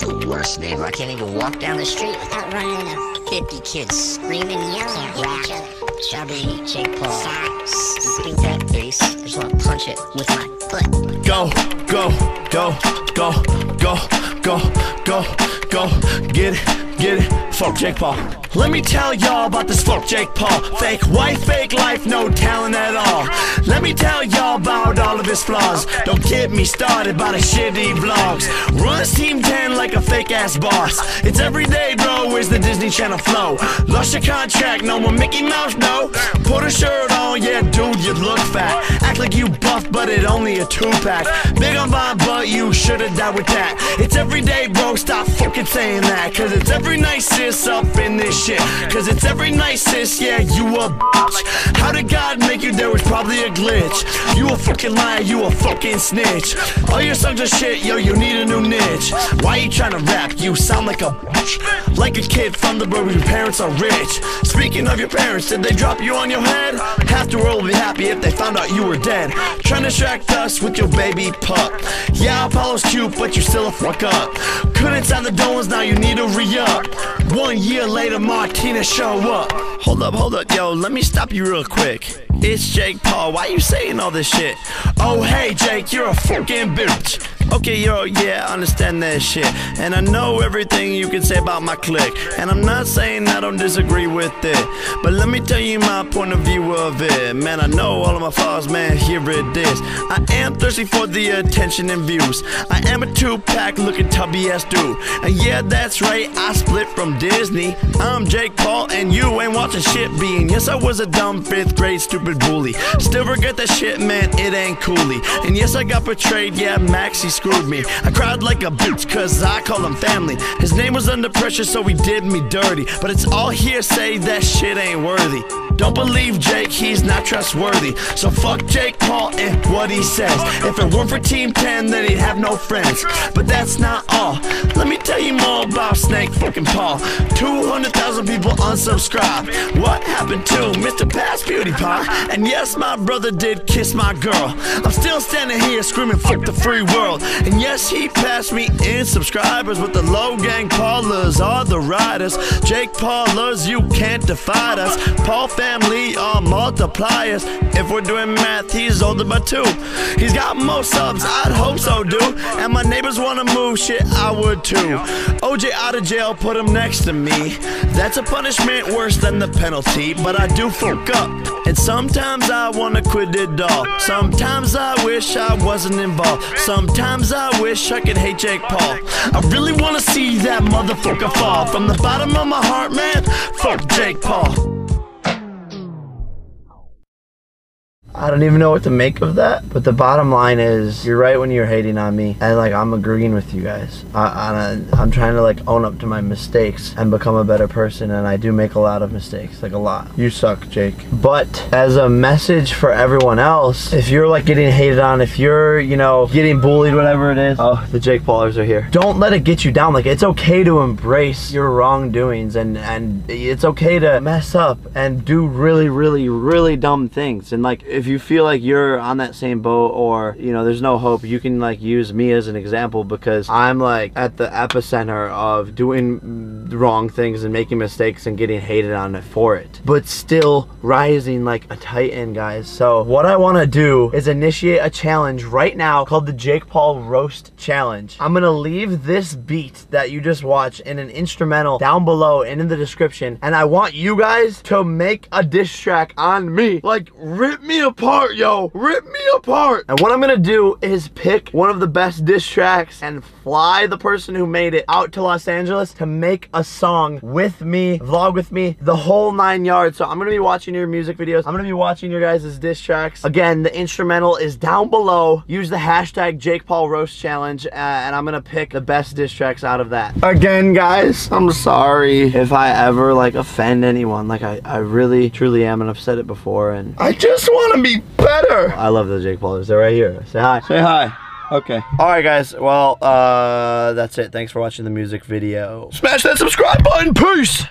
the worst neighbor. I can't even walk down the street without running into 50 kids screaming, yelling, rap, chubby, Jake Paul. I just want to punch it with my foot. Go, go, go, go, go, go, go, go, get it, get it. Fuck Jake Paul. Let me tell y'all about this fuck Jake Paul. Fake wife, fake life, no talent at all. Let me tell y'all about all of his flaws. Don't get me started by the shitty vlogs. Runs Team 10 like a fake ass boss. It's everyday, bro. Where's the Disney Channel flow? Lost your contract, no more Mickey Mouse, no. Put a shirt on, yeah, dude, you look fat. Act like you buff, but it only a two pack. Big on my butt, you should've died with that. It's everyday, bro. Stop fucking saying that. Cause it's every night, sis, up in this shit. Cause it's every night, sis, yeah, you a bitch. How did God make you? There was probably a glitch. You a fucking liar, you a fucking snitch. All your songs are shit, yo, you need a new niche. Why you trying to rap? You sound like a bitch. Like a kid from the road, your parents are rich. Speaking of your parents, did they drop you on your head? Half the world would be happy if they found out you were dead. Trying to distract us with your baby pup. Yeah, Apollo's cute, but you're still a fuck up. Couldn't sign the Dolans, now you need to re up. One year later, Martinez show up. Hold up, hold up, yo, let me stop you real quick. It's Jake Paul, why you saying all this shit? Oh, hey, Jake, you're a fucking bitch. Okay, yo, yeah, I understand that shit. And I know everything you can say about my clique. And I'm not saying I don't disagree with it. But let me tell you my point of view of it. Man, I know all of my flaws, man, here it is. I am thirsty for the attention and views. I am a two pack looking tubby ass dude. And yeah, that's right, I split from Disney. I'm Jake Paul, and you ain't watching shit being. Yes, I was a dumb fifth grade stupid bully. Still regret that shit, man, it ain't coolie. And yes, I got betrayed, yeah, Maxie screwed me. I cried like a bitch, cause I call him family. His name was under pressure, so he did me dirty. But it's all hearsay, that shit ain't worthy. Don't believe Jake, he's not trustworthy. So fuck Jake Paul and what he says. If it weren't for Team 10, then he'd have no friends. But that's not all. Let me tell you more about Snake fucking Paul. 200,000 people unsubscribed. What happened to Mr. Past Beauty Pie? And yes, my brother did kiss my girl. I'm still standing here screaming, fuck the free world. And yes, he passed me in subscribers, but the Logang Paulers are the riders. Jake Paulers, you can't divide us. Paul family are multipliers. If we're doing math, he's older by two. He's got more subs, I'd hope so, dude. And my neighbors wanna move, shit, I would too. OJ out of jail, put him next to me. That's a punishment worse than the penalty, but I do fuck up. And sometimes I wanna quit it all. Sometimes I wish I wasn't involved. Sometimes I wish I could hate Jake Paul. I really wanna see that motherfucker fall. From the bottom of my heart, man, fuck Jake Paul. I don't even know what to make of that, but the bottom line is, you're right when you're hating on me, and like I'm agreeing with you guys. I, I, I'm trying to like own up to my mistakes and become a better person, and I do make a lot of mistakes, like a lot. You suck, Jake. But as a message for everyone else, if you're like getting hated on, if you're, you know, getting bullied, whatever it is, oh, the Jake Paulers are here. Don't let it get you down. Like it's okay to embrace your wrongdoings, and and it's okay to mess up and do really, really, really dumb things, and like if you feel like you're on that same boat or you know there's no hope you can like use me as an example because i'm like at the epicenter of doing wrong things and making mistakes and getting hated on it for it. But still rising like a titan guys. So what i want to do is initiate a challenge right now called the jake paul roast challenge. I'm gonna leave this beat that you just watched in an instrumental down below and in the description and i want you guys to make a diss track on me. Like rip me apart yo. Rip me apart. And what i'm gonna do is pick one of the best diss tracks and fly the person who made it out to los angeles to make a song with me vlog with me the whole nine yards. So i'm gonna be watching your music videos. I'm gonna be watching your guys' diss tracks. Again the instrumental is down below. Use the hashtag jake paul roast challenge uh, and i'm gonna pick the best diss tracks out of that. Again guys i'm sorry if i ever like offend anyone. Like i i really truly am and i've said it before and i just want to be better i love the jake paulers they're right here say hi say hi Okay. All right, guys. Well, uh, that's it. Thanks for watching the music video. Smash that subscribe button. Peace.